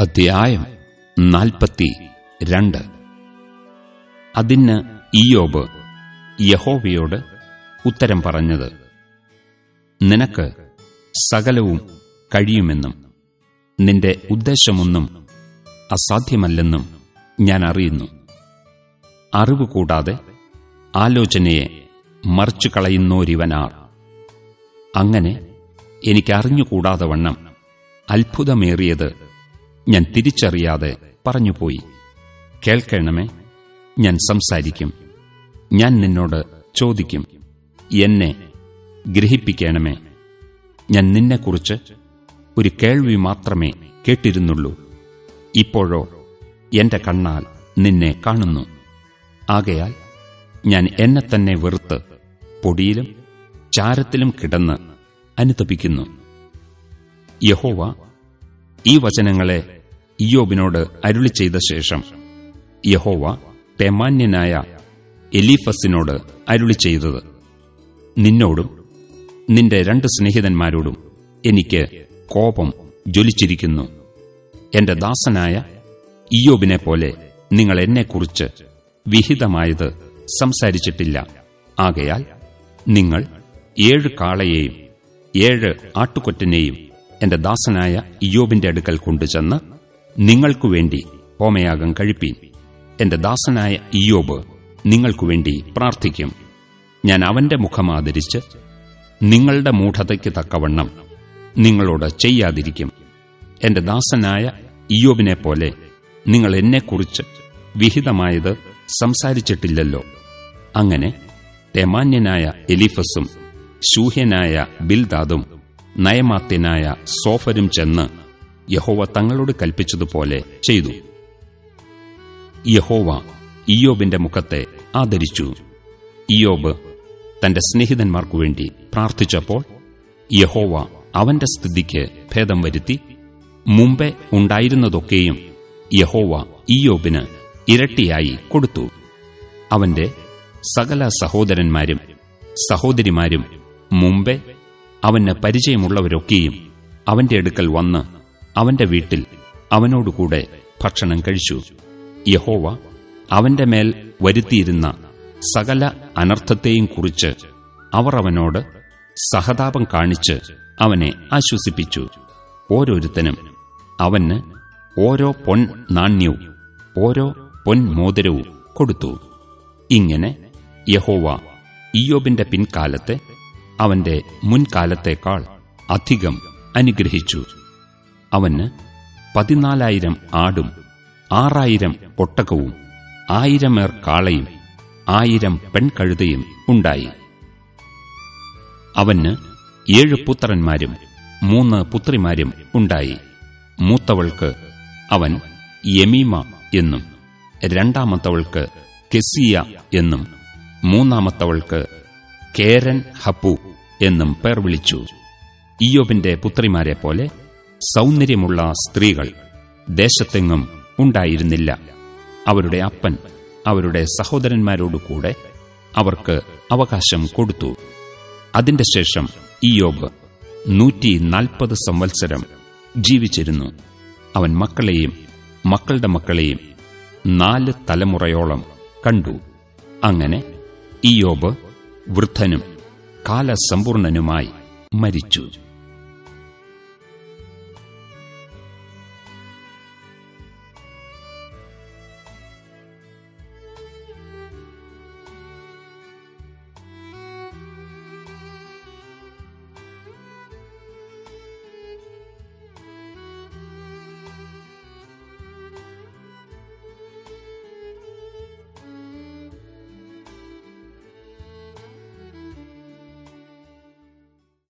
അധ്യായം നാൽപ്പത്തി രണ്ട്. അതിന് ഇയോബ് യഹോവയോട് ഉത്തരം പറഞ്ഞത് നിനക്ക് സകലവും കഴിയുമെന്നും നിന്റെ ഉദ്ദേശമൊന്നും അസാധ്യമല്ലെന്നും ഞാൻ അറിയുന്നു. അറിവ് കൂടാതെ ആലോചനയെ മറിച്ചു കളയുന്നോരിവനാർ അങ്ങനെ എനിക്കറിഞ്ഞുകൂടാതെ വണ്ണം അത്ഭുതമേറിയത് ഞാൻ തിരിച്ചറിയാതെ പറഞ്ഞുപോയി. കേൾക്കണമേ ഞാൻ സംസാരിക്കും. ഞാൻ നിന്നോട് ചോദിക്കും. എന്നെ ഗ്രഹിപ്പിക്കണമേ. ഞാൻ നിന്നെക്കുറിച്ച് ഒരു കേൾവി മാത്രമേ കേട്ടിരുന്നുള്ളൂ. ഇപ്പോഴോ എന്റെ കണ്ണാൽ നിന്നെ കാണുന്നു. ആകയാൽ ഞാൻ എന്നെ തന്നെ വെറുത്ത് പൊടിയിലും ചാരത്തിലും കിടന്ന് അനുതപിക്കുന്നു. യഹോവ ഈ വചനങ്ങളെ ഇയോബിനോട് അരുളി ചെയ്ത ശേഷം യഹോവ തെമാന്യനായ എലീഫസിനോട് അരുളി ചെയ്തത് നിന്നോടും നിന്റെ രണ്ട് സ്നേഹിതന്മാരോടും എനിക്ക് കോപം ജ്വലിച്ചിരിക്കുന്നു. എന്റെ ദാസനായ ഇയോബിനെ പോലെ നിങ്ങൾ എന്നെക്കുറിച്ച് വിഹിതമായത് സംസാരിച്ചിട്ടില്ല. ആകയാൽ നിങ്ങൾ ഏഴ് കാളയെയും ഏഴ് ആട്ടുകൊറ്റനെയും എന്റെ ദാസനായ ഇയോബിന്റെ അടുക്കൽ കൊണ്ടുചെന്ന് നിങ്ങൾക്കുവേണ്ടി ഹോമയാഗം കഴിപ്പീൻ. എന്റെ ദാസനായ ഇയോബ് നിങ്ങൾക്കുവേണ്ടി പ്രാർത്ഥിക്കും. ഞാൻ അവന്റെ മുഖമാദരിച്ച് നിങ്ങളുടെ മൂഢതയ്ക്ക് തക്കവണ്ണം നിങ്ങളോട് ചെയ്യാതിരിക്കും. എന്റെ ദാസനായ ഇയോബിനെ പോലെ നിങ്ങൾ എന്നെക്കുറിച്ച് വിഹിതമായത് സംസാരിച്ചിട്ടില്ലല്ലോ. അങ്ങനെ തെമാന്യനായ എലിഫസും ശൂഹ്യനായ ബിൽദാദും നയമാത്യനായ സോഫരും ചെന്ന് യഹോവ തങ്ങളോട് കൽപ്പിച്ചതുപോലെ ചെയ്തു. യഹോവ ഇയോബിന്റെ മുഖത്തെ ആദരിച്ചു. ഇയോബ് തന്റെ സ്നേഹിതന്മാർക്കു വേണ്ടി പ്രാർത്ഥിച്ചപ്പോൾ യഹോവ അവന്റെ സ്ഥിതിക്ക് ഭേദം വരുത്തി മുമ്പേ ഉണ്ടായിരുന്നതൊക്കെയും യഹോവ ഇയോബിന് ഇരട്ടിയായി കൊടുത്തു. അവന്റെ സകല സഹോദരന്മാരും സഹോദരിമാരും മുമ്പേ അവന് പരിചയമുള്ളവരൊക്കെയും അവന്റെ അടുക്കൽ വന്ന് അവന്റെ വീട്ടിൽ അവനോടുകൂടെ ഭക്ഷണം കഴിച്ചു. യഹോവ അവന്റെ മേൽ വരുത്തിയിരുന്ന സകല അനർത്ഥത്തെയും കുറിച്ച് അവർ അവനോട് സഹതാപം കാണിച്ച് അവനെ ആശ്വസിപ്പിച്ചു. ഓരോരുത്തനും അവന് ഓരോ പൊൻ നാണ്യവും ഓരോ പൊൻ മോതിരവും കൊടുത്തു. ഇങ്ങനെ യഹോവ ഇയോബിന്റെ പിൻകാലത്തെ അവന്റെ മുൻകാലത്തേക്കാൾ അധികം അനുഗ്രഹിച്ചു. അവന് പതിനാലായിരം ആടും ആറായിരം ഒട്ടകവും ആയിരമേർ കാളയും ആയിരം പെൺകഴുതയും ഉണ്ടായി. അവന് ഏഴ് പുത്രന്മാരും മൂന്ന് പുത്രിമാരും ഉണ്ടായി. മൂത്തവൾക്ക് അവൻ യമീമ എന്നും രണ്ടാമത്തവൾക്ക് കെസിയ എന്നും മൂന്നാമത്തവൾക്ക് കേരൻ ഹപ്പു എന്നും പേർ വിളിച്ചു. ഇയോബിന്റെ പുത്രിമാരെ പോലെ സൗന്ദര്യമുള്ള സ്ത്രീകൾ ദേശത്തെങ്ങും ഉണ്ടായിരുന്നില്ല. അവരുടെ അപ്പൻ അവരുടെ സഹോദരന്മാരോടുകൂടെ അവർക്ക് അവകാശം കൊടുത്തു. അതിന്റെ ശേഷം ഇയോബ് നൂറ്റി നാൽപ്പത് സംവത്സരം ജീവിച്ചിരുന്നു. അവൻ മക്കളെയും മക്കളുടെ മക്കളെയും നാല് തലമുറയോളം കണ്ടു. അങ്ങനെ ഇയോബ് വൃദ്ധനും കാലസമ്പൂർണനുമായി മരിച്ചു.